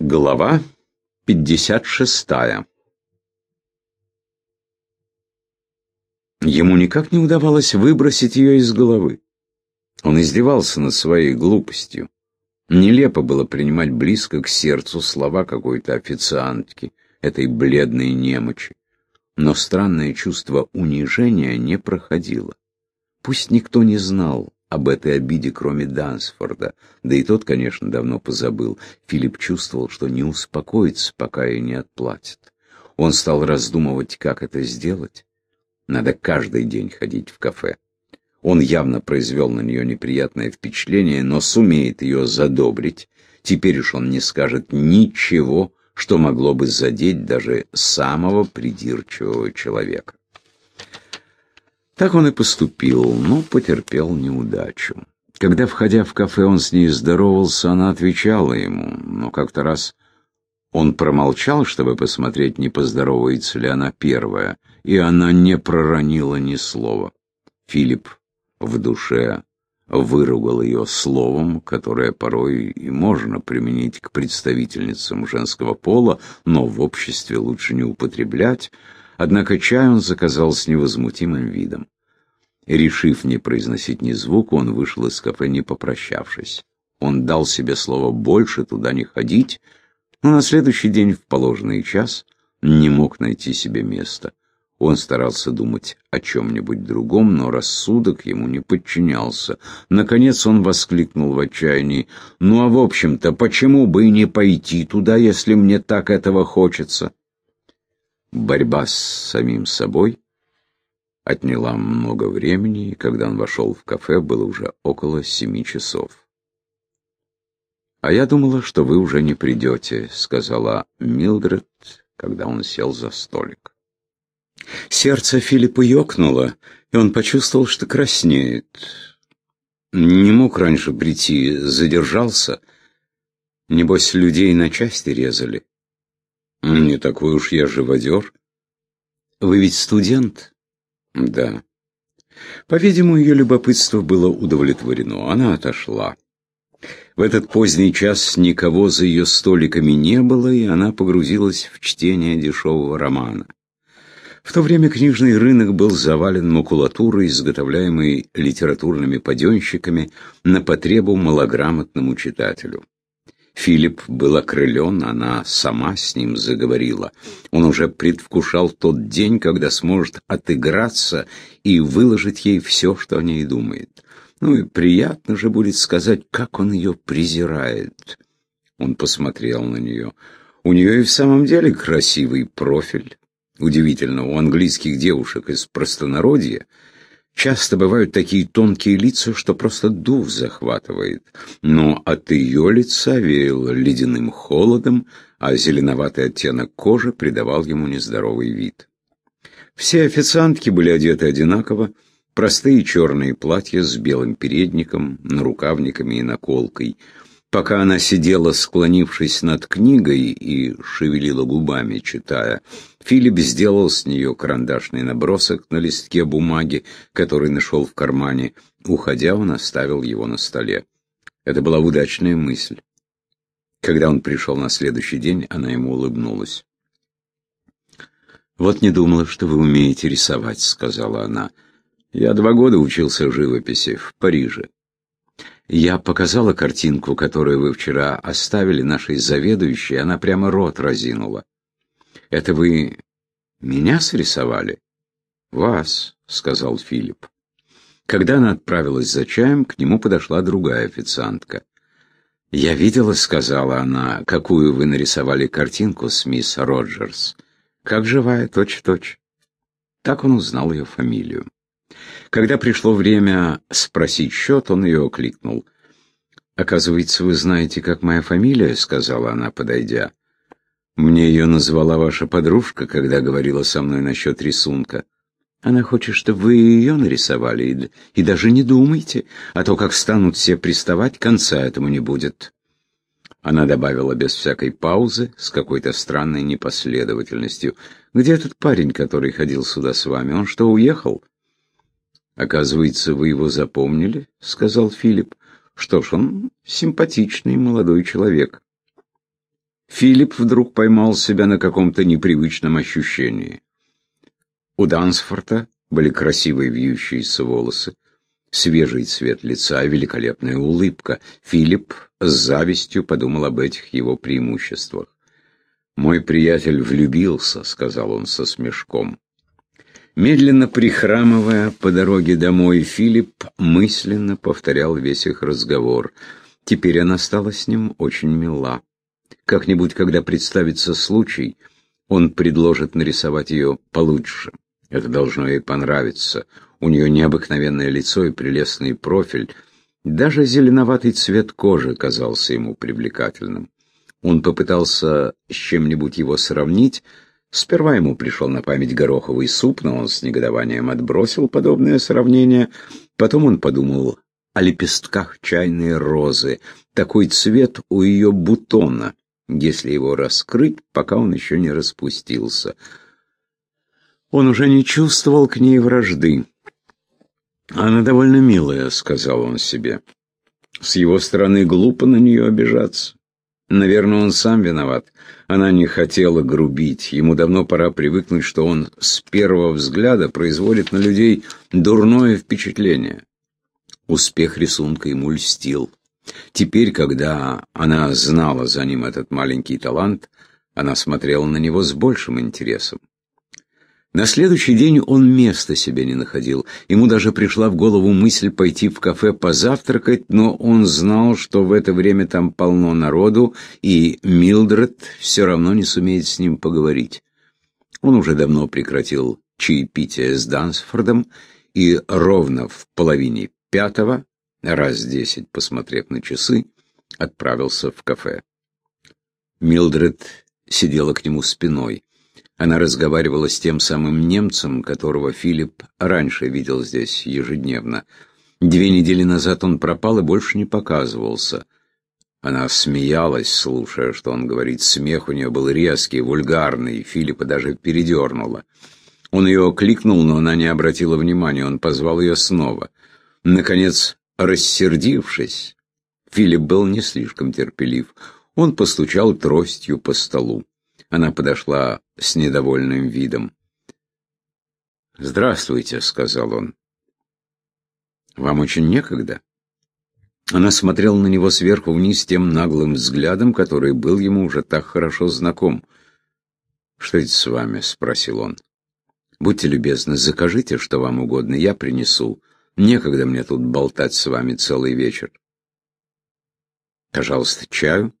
Глава 56 Ему никак не удавалось выбросить ее из головы. Он издевался над своей глупостью. Нелепо было принимать близко к сердцу слова какой-то официантки, этой бледной немочи. Но странное чувство унижения не проходило. Пусть никто не знал, об этой обиде, кроме Дансфорда. Да и тот, конечно, давно позабыл. Филипп чувствовал, что не успокоится, пока ей не отплатят. Он стал раздумывать, как это сделать. Надо каждый день ходить в кафе. Он явно произвел на нее неприятное впечатление, но сумеет ее задобрить. Теперь уж он не скажет ничего, что могло бы задеть даже самого придирчивого человека. Так он и поступил, но потерпел неудачу. Когда, входя в кафе, он с ней здоровался, она отвечала ему, но как-то раз он промолчал, чтобы посмотреть, не поздоровается ли она первая, и она не проронила ни слова. Филипп в душе выругал ее словом, которое порой и можно применить к представительницам женского пола, но в обществе лучше не употреблять, однако чай он заказал с невозмутимым видом. Решив не произносить ни звука, он вышел из кафе, не попрощавшись. Он дал себе слово больше туда не ходить, но на следующий день в положенный час не мог найти себе места. Он старался думать о чем-нибудь другом, но рассудок ему не подчинялся. Наконец он воскликнул в отчаянии, «Ну а в общем-то, почему бы и не пойти туда, если мне так этого хочется?» Борьба с самим собой отняла много времени, и когда он вошел в кафе, было уже около семи часов. «А я думала, что вы уже не придете», — сказала Милдред, когда он сел за столик. Сердце Филиппа ёкнуло, и он почувствовал, что краснеет. Не мог раньше прийти, задержался. Небось, людей на части резали. Не такой уж я живодер. Вы ведь студент? Да. По-видимому, ее любопытство было удовлетворено. Она отошла. В этот поздний час никого за ее столиками не было, и она погрузилась в чтение дешевого романа. В то время книжный рынок был завален макулатурой, изготовляемой литературными паденщиками на потребу малограмотному читателю. Филипп был окрылен, она сама с ним заговорила. Он уже предвкушал тот день, когда сможет отыграться и выложить ей все, что о ней думает. Ну и приятно же будет сказать, как он ее презирает. Он посмотрел на нее. У нее и в самом деле красивый профиль. Удивительно, у английских девушек из простонародья Часто бывают такие тонкие лица, что просто дух захватывает. Но от ее лица веяло ледяным холодом, а зеленоватый оттенок кожи придавал ему нездоровый вид. Все официантки были одеты одинаково, простые черные платья с белым передником, нарукавниками и наколкой – Пока она сидела, склонившись над книгой и шевелила губами, читая, Филипп сделал с нее карандашный набросок на листке бумаги, который нашел в кармане. Уходя, он оставил его на столе. Это была удачная мысль. Когда он пришел на следующий день, она ему улыбнулась. «Вот не думала, что вы умеете рисовать», — сказала она. «Я два года учился живописи в Париже. Я показала картинку, которую вы вчера оставили нашей заведующей, она прямо рот разинула. Это вы меня срисовали? Вас, сказал Филипп. Когда она отправилась за чаем, к нему подошла другая официантка. «Я видела», — сказала она, — «какую вы нарисовали картинку с мисс Роджерс. Как живая, точь-в-точь». -точь. Так он узнал ее фамилию. Когда пришло время спросить счет, он ее окликнул. «Оказывается, вы знаете, как моя фамилия?» — сказала она, подойдя. «Мне ее назвала ваша подружка, когда говорила со мной насчет рисунка. Она хочет, чтобы вы ее нарисовали, и, и даже не думайте, а то, как станут все приставать, конца этому не будет». Она добавила без всякой паузы, с какой-то странной непоследовательностью. «Где тот парень, который ходил сюда с вами? Он что, уехал?» «Оказывается, вы его запомнили?» — сказал Филипп. «Что ж, он симпатичный молодой человек». Филипп вдруг поймал себя на каком-то непривычном ощущении. У Дансфорта были красивые вьющиеся волосы, свежий цвет лица великолепная улыбка. Филипп с завистью подумал об этих его преимуществах. «Мой приятель влюбился», — сказал он со смешком. Медленно прихрамывая по дороге домой, Филипп мысленно повторял весь их разговор. Теперь она стала с ним очень мила. Как-нибудь, когда представится случай, он предложит нарисовать ее получше. Это должно ей понравиться. У нее необыкновенное лицо и прелестный профиль. Даже зеленоватый цвет кожи казался ему привлекательным. Он попытался с чем-нибудь его сравнить. Сперва ему пришел на память гороховый суп, но он с негодованием отбросил подобное сравнение. Потом он подумал о лепестках чайной розы. Такой цвет у ее бутона, если его раскрыть, пока он еще не распустился. Он уже не чувствовал к ней вражды. «Она довольно милая», — сказал он себе. «С его стороны глупо на нее обижаться. Наверное, он сам виноват. Она не хотела грубить. Ему давно пора привыкнуть, что он с первого взгляда производит на людей дурное впечатление. Успех рисунка ему льстил. Теперь, когда она знала за ним этот маленький талант, она смотрела на него с большим интересом. На следующий день он места себе не находил. Ему даже пришла в голову мысль пойти в кафе позавтракать, но он знал, что в это время там полно народу, и Милдред все равно не сумеет с ним поговорить. Он уже давно прекратил чаепитие с Дансфордом, и ровно в половине пятого, раз десять посмотрев на часы, отправился в кафе. Милдред сидела к нему спиной. Она разговаривала с тем самым немцем, которого Филипп раньше видел здесь ежедневно. Две недели назад он пропал и больше не показывался. Она смеялась, слушая, что он говорит. Смех у нее был резкий, вульгарный, Филиппа даже передернула. Он ее кликнул, но она не обратила внимания, он позвал ее снова. Наконец, рассердившись, Филипп был не слишком терпелив. Он постучал тростью по столу. Она подошла с недовольным видом. «Здравствуйте», — сказал он. «Вам очень некогда?» Она смотрела на него сверху вниз тем наглым взглядом, который был ему уже так хорошо знаком. «Что это с вами?» — спросил он. «Будьте любезны, закажите, что вам угодно, я принесу. Некогда мне тут болтать с вами целый вечер». «Пожалуйста, чаю?»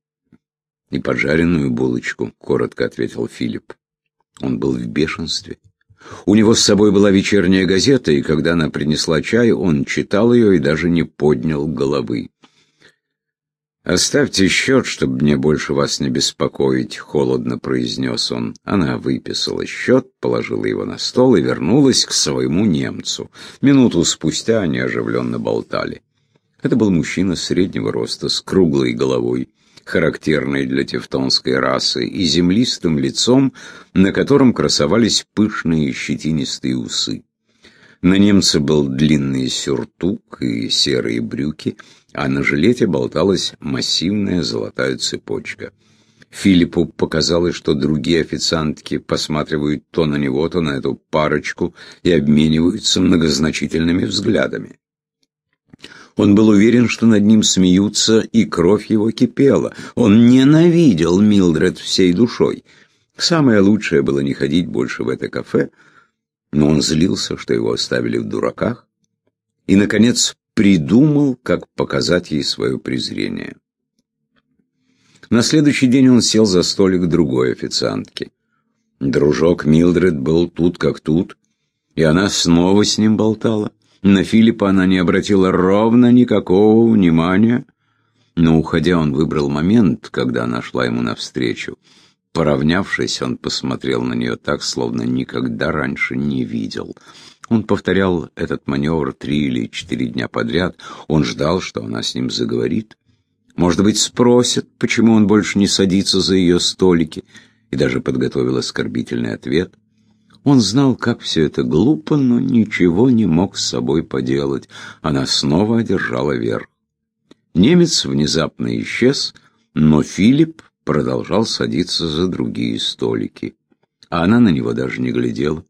И поджаренную булочку», — коротко ответил Филипп. Он был в бешенстве. У него с собой была вечерняя газета, и когда она принесла чай, он читал ее и даже не поднял головы. «Оставьте счет, чтобы мне больше вас не беспокоить», — холодно произнес он. Она выписала счет, положила его на стол и вернулась к своему немцу. Минуту спустя они оживленно болтали. Это был мужчина среднего роста, с круглой головой характерной для тевтонской расы, и землистым лицом, на котором красовались пышные щетинистые усы. На немце был длинный сюртук и серые брюки, а на жилете болталась массивная золотая цепочка. Филиппу показалось, что другие официантки посматривают то на него, то на эту парочку и обмениваются многозначительными взглядами. Он был уверен, что над ним смеются, и кровь его кипела. Он ненавидел Милдред всей душой. Самое лучшее было не ходить больше в это кафе, но он злился, что его оставили в дураках, и, наконец, придумал, как показать ей свое презрение. На следующий день он сел за столик другой официантки. Дружок Милдред был тут как тут, и она снова с ним болтала. На Филиппа она не обратила ровно никакого внимания, но, уходя, он выбрал момент, когда она шла ему навстречу. Поравнявшись, он посмотрел на нее так, словно никогда раньше не видел. Он повторял этот маневр три или четыре дня подряд. Он ждал, что она с ним заговорит. Может быть, спросит, почему он больше не садится за ее столики, и даже подготовил оскорбительный ответ. Он знал, как все это глупо, но ничего не мог с собой поделать. Она снова одержала верх. Немец внезапно исчез, но Филипп продолжал садиться за другие столики, а она на него даже не глядела.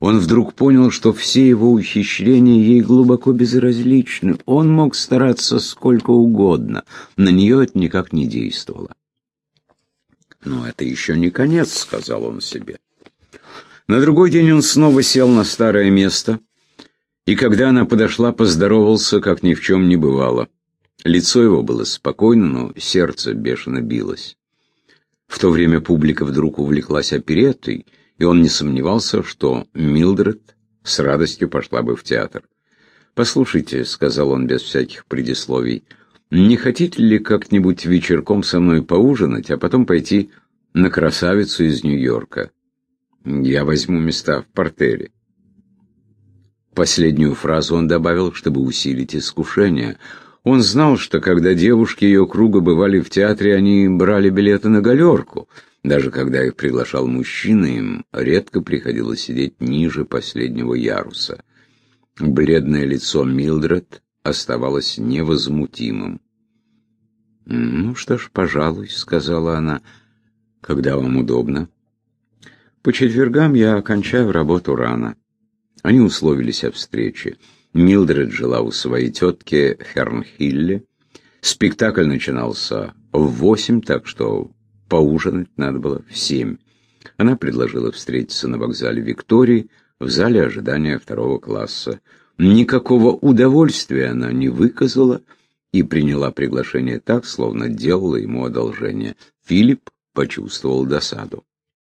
Он вдруг понял, что все его ухищрения ей глубоко безразличны. Он мог стараться сколько угодно, на нее это никак не действовало. «Но это еще не конец», — сказал он себе. На другой день он снова сел на старое место, и когда она подошла, поздоровался, как ни в чем не бывало. Лицо его было спокойно, но сердце бешено билось. В то время публика вдруг увлеклась опереттой, и он не сомневался, что Милдред с радостью пошла бы в театр. «Послушайте», — сказал он без всяких предисловий, — «не хотите ли как-нибудь вечерком со мной поужинать, а потом пойти на красавицу из Нью-Йорка? Я возьму места в портере». Последнюю фразу он добавил, чтобы усилить искушение. Он знал, что когда девушки ее круга бывали в театре, они брали билеты на галерку — даже когда их приглашал мужчина, им редко приходилось сидеть ниже последнего яруса. Бледное лицо Милдред оставалось невозмутимым. «Ну что ж, пожалуй», — сказала она, — «когда вам удобно». «По четвергам я окончаю работу рано». Они условились о встрече. Милдред жила у своей тетки Хернхилле. Спектакль начинался в восемь, так что Поужинать надо было в семь. Она предложила встретиться на вокзале Виктории в зале ожидания второго класса. Никакого удовольствия она не выказала и приняла приглашение так, словно делала ему одолжение. Филипп почувствовал досаду.